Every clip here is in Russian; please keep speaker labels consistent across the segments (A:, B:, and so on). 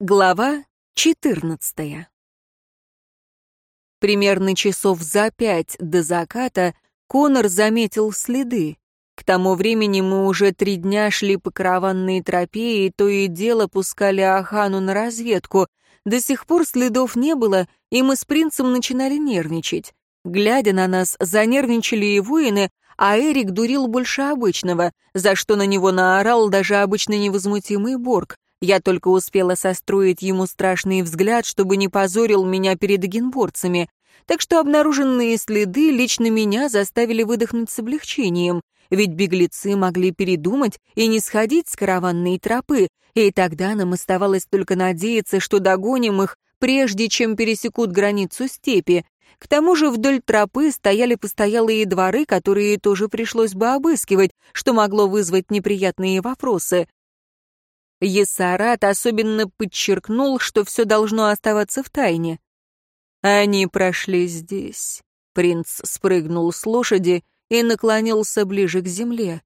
A: Глава 14 Примерно часов за пять до заката Конор заметил следы. К тому времени мы уже три дня шли по караванной тропе и то и дело пускали Ахану на разведку. До сих пор следов не было, и мы с принцем начинали нервничать. Глядя на нас, занервничали и воины, а Эрик дурил больше обычного, за что на него наорал даже обычно невозмутимый Борг. Я только успела состроить ему страшный взгляд, чтобы не позорил меня перед генборцами. Так что обнаруженные следы лично меня заставили выдохнуть с облегчением, ведь беглецы могли передумать и не сходить с караванной тропы, и тогда нам оставалось только надеяться, что догоним их, прежде чем пересекут границу степи. К тому же вдоль тропы стояли постоялые дворы, которые тоже пришлось бы обыскивать, что могло вызвать неприятные вопросы. Есарат особенно подчеркнул, что все должно оставаться в тайне. Они прошли здесь. Принц спрыгнул с лошади и наклонился ближе к земле.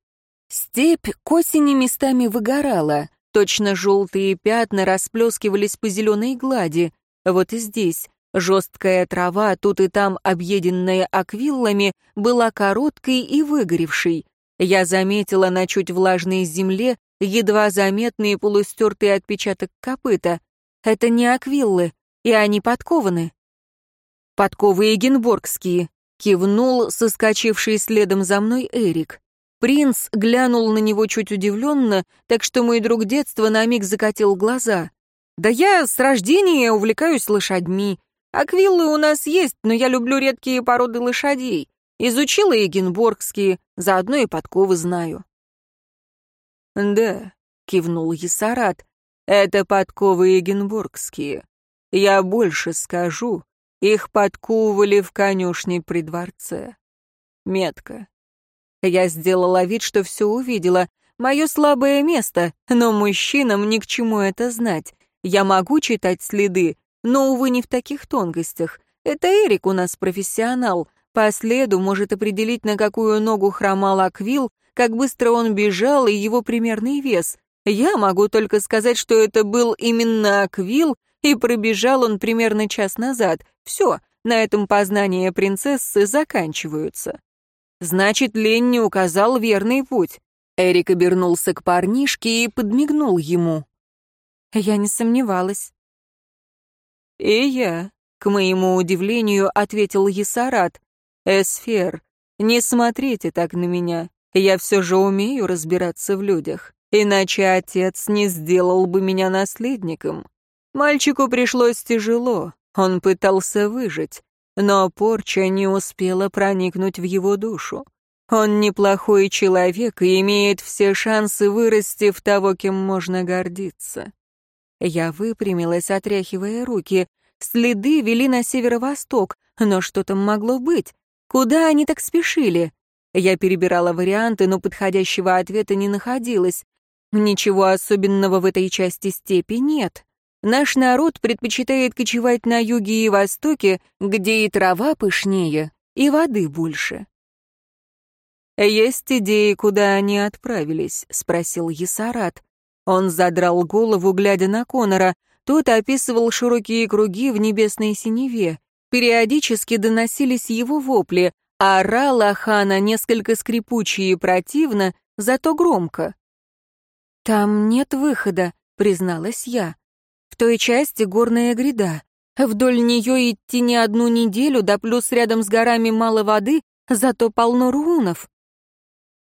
A: Степь к осени местами выгорала, точно желтые пятна расплескивались по зеленой глади. Вот и здесь жесткая трава, тут и там объеденная аквиллами, была короткой и выгоревшей. Я заметила на чуть влажной земле едва заметный полустертый отпечаток копыта. Это не аквиллы, и они подкованы. Подковы эгенборгские, кивнул соскочивший следом за мной Эрик. Принц глянул на него чуть удивленно, так что мой друг детства на миг закатил глаза. «Да я с рождения увлекаюсь лошадьми. Аквиллы у нас есть, но я люблю редкие породы лошадей. Изучила эгенборгские, заодно и подковы знаю». «Да», — кивнул Есарат, — «это подковы егенбургские. Я больше скажу, их подковывали в конюшне при дворце. Метка». Я сделала вид, что все увидела. Мое слабое место, но мужчинам ни к чему это знать. Я могу читать следы, но, увы, не в таких тонкостях. Это Эрик у нас профессионал. По следу может определить, на какую ногу хромал Аквил, как быстро он бежал и его примерный вес. Я могу только сказать, что это был именно Аквил, и пробежал он примерно час назад. Все, на этом познания принцессы заканчиваются. Значит, Ленни указал верный путь. Эрик обернулся к парнишке и подмигнул ему. Я не сомневалась. «И я», — к моему удивлению, ответил Есарат. «Эсфер, не смотрите так на меня. Я все же умею разбираться в людях, иначе отец не сделал бы меня наследником. Мальчику пришлось тяжело, он пытался выжить, но порча не успела проникнуть в его душу. Он неплохой человек и имеет все шансы вырасти в того, кем можно гордиться. Я выпрямилась, отряхивая руки. Следы вели на северо-восток, но что там могло быть? Куда они так спешили? Я перебирала варианты, но подходящего ответа не находилось. Ничего особенного в этой части степи нет. Наш народ предпочитает кочевать на юге и востоке, где и трава пышнее, и воды больше. «Есть идеи, куда они отправились?» — спросил Есарат. Он задрал голову, глядя на Конора. Тот описывал широкие круги в небесной синеве. Периодически доносились его вопли, Орала Хана несколько скрипуче и противно, зато громко. «Там нет выхода», — призналась я. «В той части горная гряда. Вдоль нее идти не одну неделю, да плюс рядом с горами мало воды, зато полно руунов».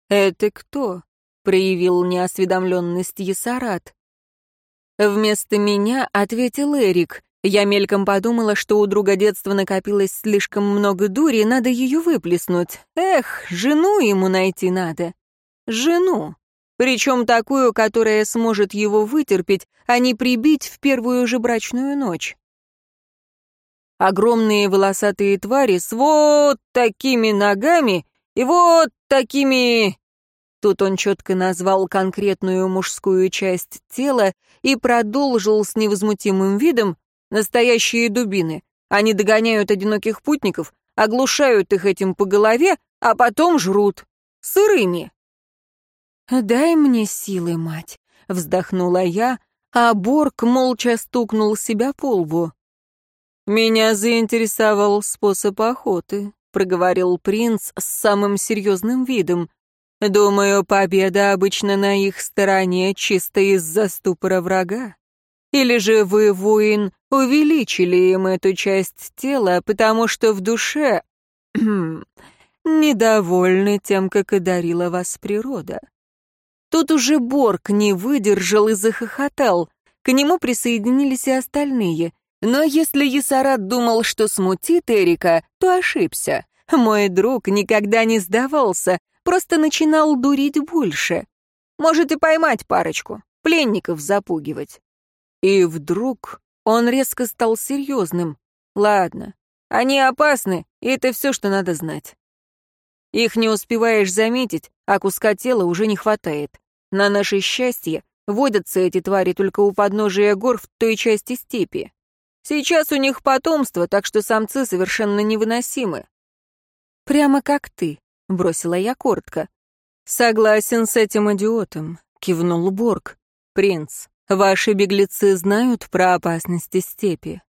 A: «Это кто?» — проявил неосведомленность Есарат. Вместо меня ответил Эрик, я мельком подумала, что у друга детства накопилось слишком много дури, надо ее выплеснуть. Эх, жену ему найти надо. Жену. Причем такую, которая сможет его вытерпеть, а не прибить в первую же брачную ночь. Огромные волосатые твари с вот такими ногами и вот такими... Тут он четко назвал конкретную мужскую часть тела и продолжил с невозмутимым видом, Настоящие дубины. Они догоняют одиноких путников, оглушают их этим по голове, а потом жрут. Сырыми. «Дай мне силы, мать», — вздохнула я, а Борг молча стукнул себя по лбу. «Меня заинтересовал способ охоты», — проговорил принц с самым серьезным видом. «Думаю, победа обычно на их стороне чисто из-за ступора врага. Или же вы, воин, увеличили им эту часть тела, потому что в душе недовольны тем, как одарила вас природа». Тут уже Борг не выдержал и захохотал. К нему присоединились и остальные. Но если Есарат думал, что смутит Эрика, то ошибся. Мой друг никогда не сдавался, просто начинал дурить больше. Может и поймать парочку, пленников запугивать. И вдруг он резко стал серьезным. Ладно, они опасны, и это все, что надо знать. Их не успеваешь заметить, а куска тела уже не хватает. На наше счастье водятся эти твари только у подножия гор в той части степи. Сейчас у них потомство, так что самцы совершенно невыносимы. «Прямо как ты», — бросила я коротко. «Согласен с этим идиотом», — кивнул Борг. «Принц, ваши беглецы знают про опасности степи».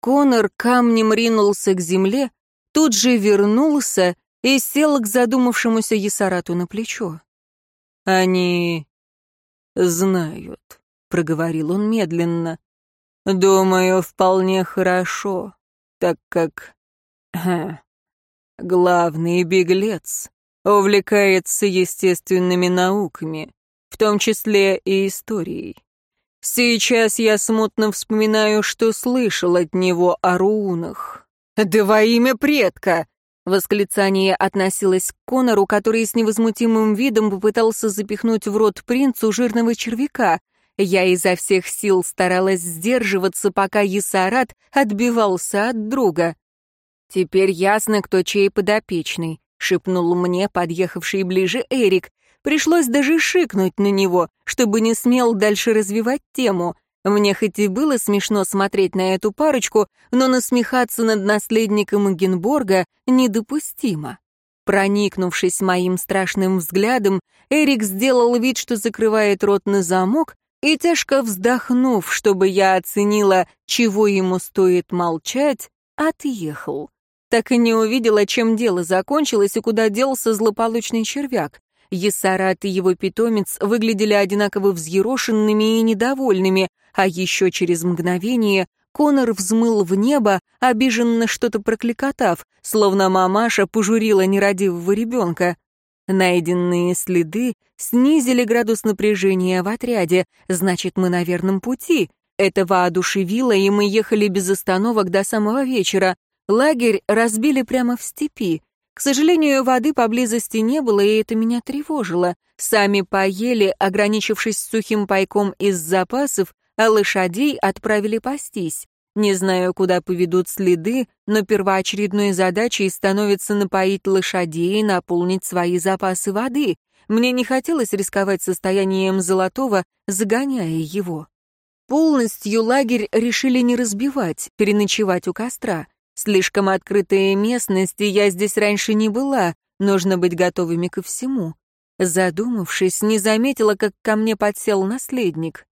A: Конор камнем ринулся к земле, тут же вернулся и сел к задумавшемуся Есарату на плечо. «Они знают», — проговорил он медленно. Думаю, вполне хорошо, так как... Главный беглец увлекается естественными науками, в том числе и историей. Сейчас я смутно вспоминаю, что слышал от него о руунах. «Да во имя предка!» Восклицание относилось к Конору, который с невозмутимым видом попытался запихнуть в рот принцу жирного червяка — я изо всех сил старалась сдерживаться, пока Есарат отбивался от друга. «Теперь ясно, кто чей подопечный», — шепнул мне подъехавший ближе Эрик. Пришлось даже шикнуть на него, чтобы не смел дальше развивать тему. Мне хоть и было смешно смотреть на эту парочку, но насмехаться над наследником Эгенборга недопустимо. Проникнувшись моим страшным взглядом, Эрик сделал вид, что закрывает рот на замок, и, тяжко вздохнув, чтобы я оценила, чего ему стоит молчать, отъехал. Так и не увидела, чем дело закончилось и куда делся злополучный червяк. Есарат и его питомец выглядели одинаково взъерошенными и недовольными, а еще через мгновение Конор взмыл в небо, обиженно что-то прокликотав, словно мамаша пожурила нерадивого ребенка. Найденные следы снизили градус напряжения в отряде, значит, мы на верном пути. Это воодушевило, и мы ехали без остановок до самого вечера. Лагерь разбили прямо в степи. К сожалению, воды поблизости не было, и это меня тревожило. Сами поели, ограничившись сухим пайком из запасов, а лошадей отправили пастись. Не знаю, куда поведут следы, но первоочередной задачей становится напоить лошадей и наполнить свои запасы воды. Мне не хотелось рисковать состоянием Золотого, загоняя его. Полностью лагерь решили не разбивать, переночевать у костра. Слишком открытая местность, и я здесь раньше не была, нужно быть готовыми ко всему. Задумавшись, не заметила, как ко мне подсел наследник.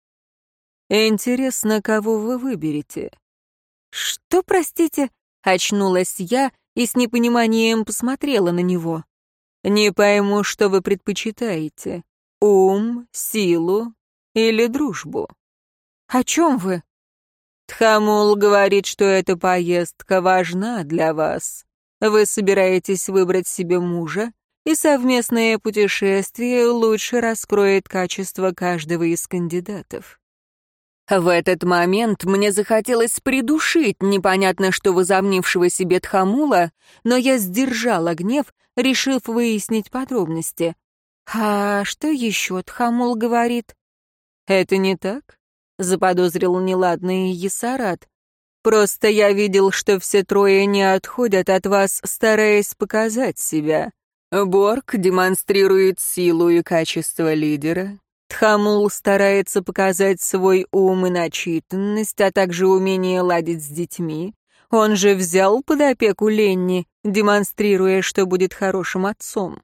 A: «Интересно, кого вы выберете?» «Что, простите?» — очнулась я и с непониманием посмотрела на него. «Не пойму, что вы предпочитаете. Ум, силу или дружбу?» «О чем вы?» «Тхамул говорит, что эта поездка важна для вас. Вы собираетесь выбрать себе мужа, и совместное путешествие лучше раскроет качество каждого из кандидатов. В этот момент мне захотелось придушить непонятно что возомнившего себе Тхамула, но я сдержала гнев, решив выяснить подробности. «А что еще Тхамул говорит?» «Это не так?» — заподозрил неладный Есарат. «Просто я видел, что все трое не отходят от вас, стараясь показать себя. Борг демонстрирует силу и качество лидера, Тхамул старается показать свой ум и начитанность, а также умение ладить с детьми. Он же взял под опеку Ленни, демонстрируя, что будет хорошим отцом.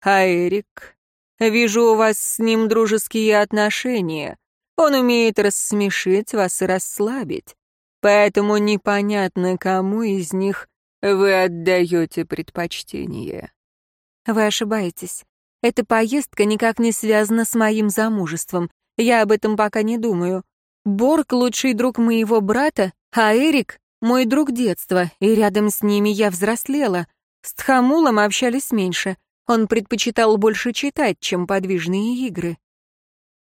A: А Эрик? Вижу у вас с ним дружеские отношения. Он умеет рассмешить вас и расслабить. Поэтому непонятно, кому из них вы отдаете предпочтение.
B: Вы ошибаетесь. Эта поездка никак не связана с моим замужеством. Я об этом пока не думаю. Борг — лучший друг моего брата, а Эрик — мой друг детства, и рядом с ними я взрослела. С Тхамулом общались меньше. Он предпочитал больше читать, чем подвижные игры.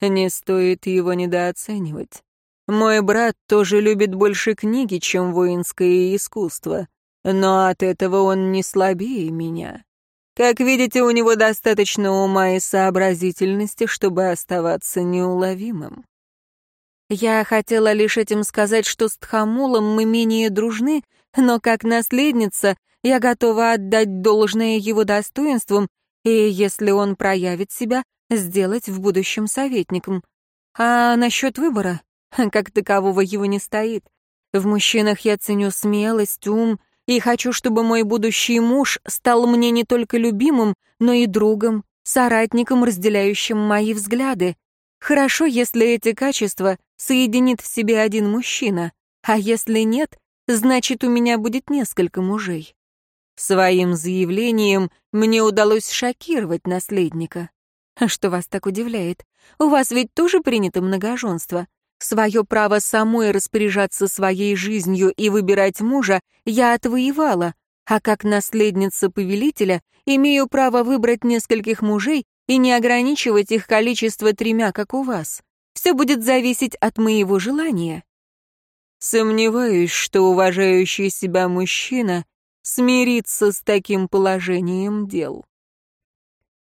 A: Не стоит его недооценивать. Мой брат тоже любит больше книги, чем воинское искусство, но от этого он не слабее меня. Как видите, у него достаточно ума и сообразительности, чтобы оставаться неуловимым.
B: Я хотела лишь этим сказать, что с Тхамулом мы менее дружны, но как наследница я готова отдать должное его достоинствам и, если он проявит себя, сделать в будущем советником. А насчет выбора, как такового его не стоит. В мужчинах я ценю смелость, ум, и хочу, чтобы мой будущий муж стал мне не только любимым, но и другом, соратником, разделяющим мои взгляды. Хорошо, если эти качества соединит в себе один мужчина, а если нет, значит, у меня будет несколько мужей.
A: Своим заявлением мне удалось шокировать наследника.
B: Что вас так удивляет? У вас ведь тоже принято многоженство. Свое право самой распоряжаться своей жизнью и выбирать мужа я отвоевала, а как наследница повелителя имею право выбрать нескольких мужей и не ограничивать их количество тремя, как у вас. Все будет зависеть от моего желания.
A: Сомневаюсь, что уважающий себя мужчина смирится с таким положением дел.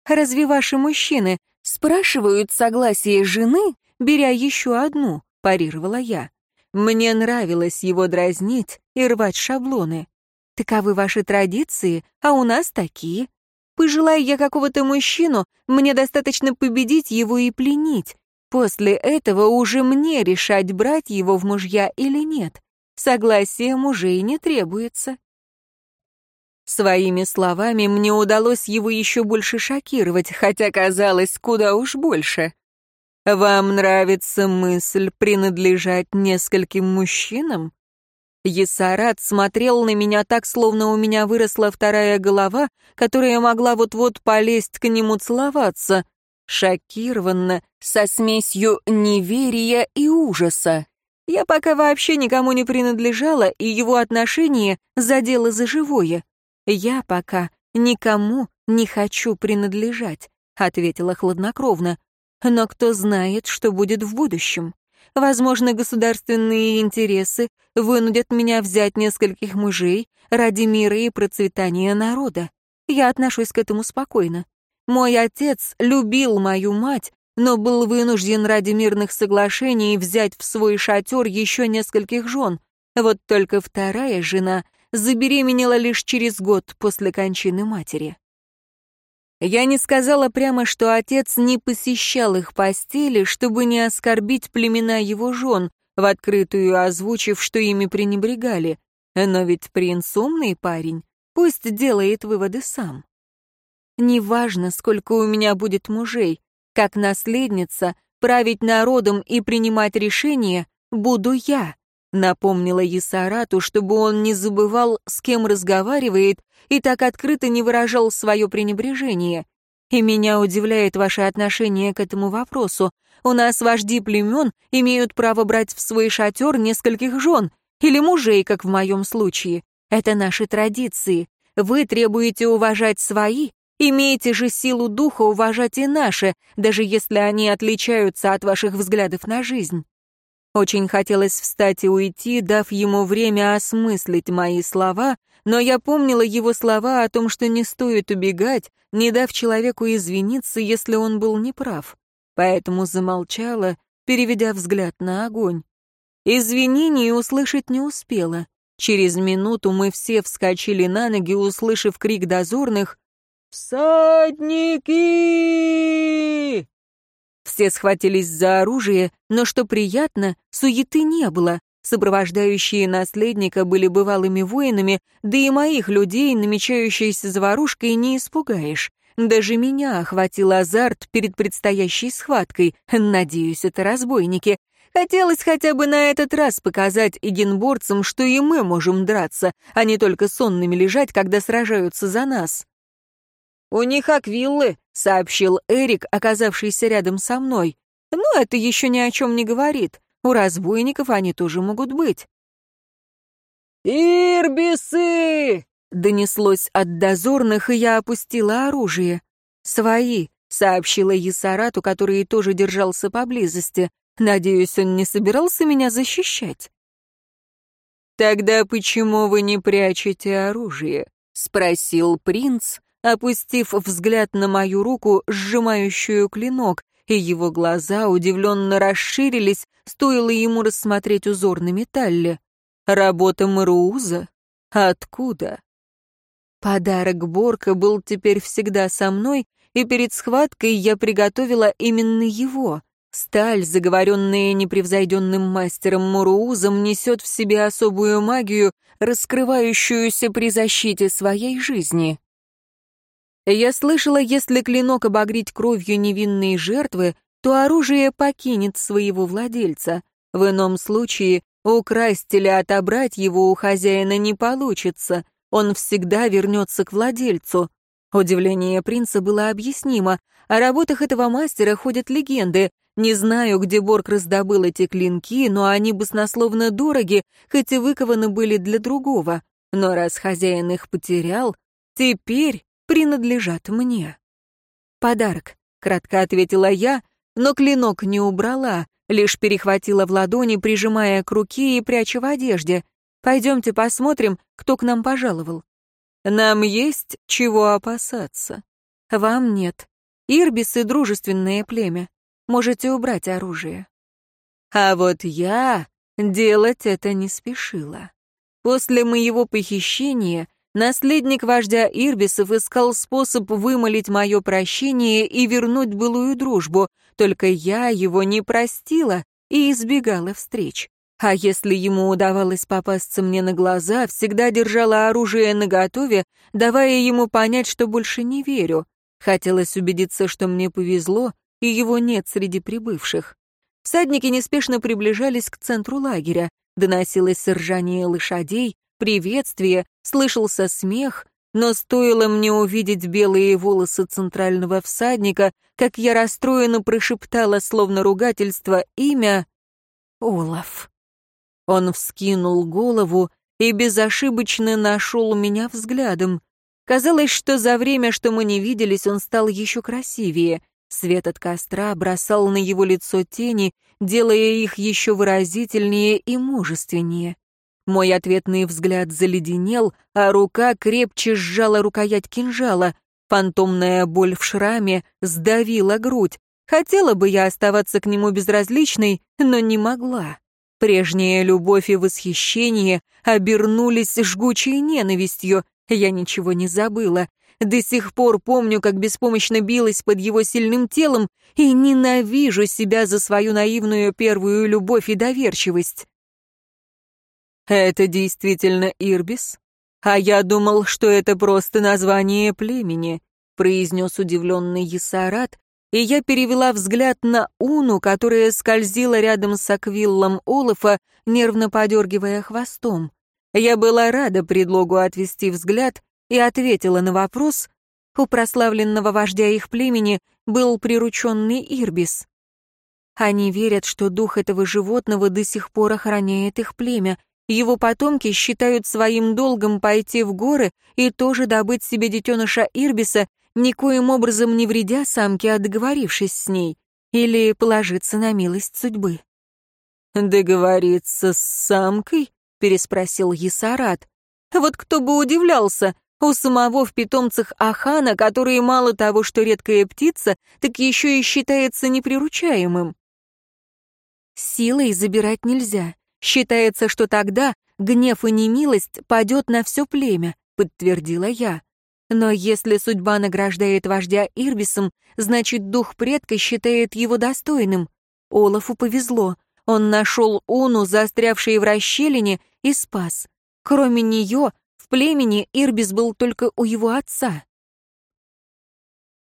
B: Разве ваши мужчины спрашивают согласие жены, беря еще одну?» — парировала я. Мне нравилось его дразнить и рвать шаблоны. Таковы ваши традиции, а у нас такие. Пожелая я какого-то мужчину, мне достаточно победить его и пленить. После этого уже мне решать, брать его в мужья или нет. Согласие мужей не требуется. Своими словами мне удалось его еще больше шокировать, хотя казалось куда уж больше. «Вам нравится мысль принадлежать нескольким мужчинам?» Есарат смотрел на меня так, словно у меня выросла вторая голова, которая могла вот-вот полезть к нему целоваться, шокированно, со смесью неверия и ужаса. Я пока вообще никому не принадлежала, и его отношение задело за живое. «Я пока никому не хочу принадлежать», — ответила хладнокровно. «Но кто знает, что будет в будущем? Возможно, государственные интересы вынудят меня взять нескольких мужей ради мира и процветания народа. Я отношусь к этому спокойно. Мой отец любил мою мать, но был вынужден ради мирных соглашений взять в свой шатер еще нескольких жен. Вот только вторая жена забеременела лишь через год после кончины матери. Я не сказала прямо, что отец не посещал их постели, чтобы не оскорбить племена его жен, в открытую озвучив, что ими пренебрегали. Но ведь принц умный парень, пусть делает выводы сам. Неважно, сколько у меня будет мужей, как наследница, править народом и принимать решения буду я. Напомнила Есарату, чтобы он не забывал, с кем разговаривает, и так открыто не выражал свое пренебрежение. И меня удивляет ваше отношение к этому вопросу. У нас вожди племен имеют право брать в свой шатер нескольких жен, или мужей, как в моем случае. Это наши традиции. Вы требуете уважать свои, имеете же силу духа уважать и наши, даже если они отличаются от ваших взглядов на жизнь. Очень хотелось встать и уйти, дав ему время осмыслить мои слова, но я помнила его слова о том, что не стоит убегать, не дав человеку извиниться, если он был неправ. Поэтому замолчала, переведя взгляд на огонь. Извинений услышать не успела. Через минуту мы все вскочили на ноги, услышав крик дозорных «Всадники!» Все схватились за оружие, но, что приятно, суеты не было. Сопровождающие наследника были бывалыми воинами, да и моих людей, намечающейся заварушкой, не испугаешь.
A: Даже меня охватил азарт перед предстоящей схваткой. Надеюсь, это разбойники. Хотелось хотя бы на этот раз показать эгенборцам, что и мы можем драться, а не только сонными лежать, когда сражаются за нас. «У них аквиллы», — сообщил Эрик, оказавшийся рядом со мной. «Но это еще ни о чем не говорит. У разбойников они тоже могут быть».
B: «Ирбисы!»
A: — донеслось от дозорных, и я опустила оружие. «Свои», — сообщила Есарату, который тоже держался поблизости. Надеюсь, он не собирался меня защищать.
B: «Тогда почему вы не прячете оружие?» — спросил принц, опустив взгляд на мою руку, сжимающую клинок, и его глаза удивленно расширились, стоило ему рассмотреть узор на металле. «Работа Марууза? Откуда?»
A: Подарок Борка был теперь всегда со мной, и перед схваткой я приготовила именно его. Сталь, заговоренная непревзойденным мастером Муруузом, несет в себе особую магию, раскрывающуюся при защите своей жизни. Я слышала, если клинок обогреть кровью невинные жертвы, то оружие покинет своего владельца. В ином случае украсть или отобрать его у хозяина не получится, он всегда вернется к владельцу. Удивление принца было объяснимо. О работах этого мастера ходят легенды. Не знаю, где Борг раздобыл эти клинки, но они баснословно дороги, хоть и выкованы были для другого. Но раз хозяин их потерял, теперь принадлежат мне. «Подарок», — кратко ответила я, но клинок не убрала, лишь перехватила в ладони, прижимая к руке и пряча в одежде. «Пойдемте посмотрим, кто к нам пожаловал».
B: «Нам есть чего опасаться».
A: «Вам нет. Ирбисы — дружественное племя. Можете убрать оружие».
B: А вот я делать это не спешила. После моего похищения Наследник вождя Ирбисов искал способ вымолить мое прощение и вернуть былую дружбу, только я его не простила и избегала встреч. А если ему удавалось попасться мне на глаза, всегда держала оружие наготове, давая ему понять, что больше не верю. Хотелось убедиться, что мне повезло, и его нет среди прибывших. Всадники неспешно приближались к центру лагеря. Доносилось ржание лошадей, приветствие, слышался смех, но стоило мне увидеть белые волосы центрального всадника, как я расстроенно прошептала, словно ругательство, имя Олаф. Он вскинул голову и безошибочно нашел меня взглядом. Казалось, что за время, что мы не виделись, он стал еще красивее. Свет от костра бросал на его лицо тени, делая их еще выразительнее и мужественнее. Мой ответный взгляд заледенел, а рука крепче сжала рукоять кинжала. Фантомная боль в шраме сдавила грудь. Хотела бы я оставаться к нему безразличной, но не могла. Прежняя любовь и восхищение обернулись жгучей ненавистью. Я ничего не забыла. До сих пор помню, как беспомощно билась под его сильным телом и ненавижу себя за свою наивную первую любовь и доверчивость. Это действительно Ирбис? А я думал, что это просто название племени, произнес удивленный Есарат, и я перевела взгляд на Уну, которая скользила рядом с Аквиллом Олафа, нервно подергивая хвостом. Я была рада предлогу отвести взгляд и ответила на вопрос. У прославленного вождя их племени был прирученный Ирбис. Они верят, что дух этого животного до сих пор охраняет их племя, его потомки считают своим долгом пойти в горы и тоже добыть себе детеныша Ирбиса, никоим образом не вредя самке, а договорившись с ней, или положиться на милость судьбы. «Договориться с самкой?» — переспросил Есарат.
A: «Вот кто бы удивлялся, у самого в питомцах Ахана, который мало того, что редкая птица, так еще и считается неприручаемым. Силой забирать нельзя, Считается, что тогда гнев и немилость падет на все племя, подтвердила я. Но если судьба награждает вождя Ирбисом, значит, дух предка считает его достойным. Олафу повезло. Он нашел Уну, застрявшей в расщелине, и спас. Кроме нее, в племени Ирбис был только у его отца.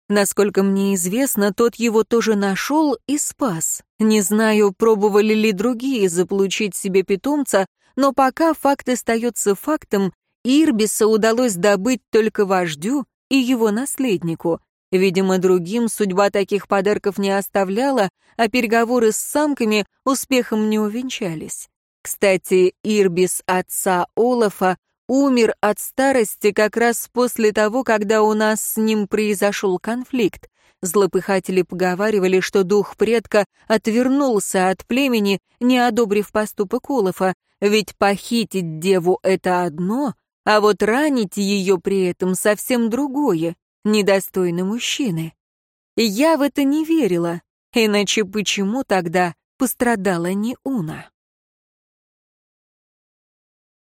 A: Насколько мне известно, тот его тоже нашел и спас. Не знаю, пробовали ли другие заполучить себе питомца, но пока факт остается фактом, Ирбиса удалось добыть только вождю и его наследнику. Видимо, другим судьба таких подарков не оставляла, а переговоры с самками успехом не увенчались. Кстати, Ирбис отца Олафа умер от старости как раз после того, когда у нас с ним произошел конфликт. Злопыхатели поговаривали, что дух предка отвернулся от племени, не одобрив поступок Олафа, ведь похитить деву — это одно, а вот ранить ее при этом совсем другое, недостойно мужчины. Я в это не верила, иначе почему тогда пострадала не Уна?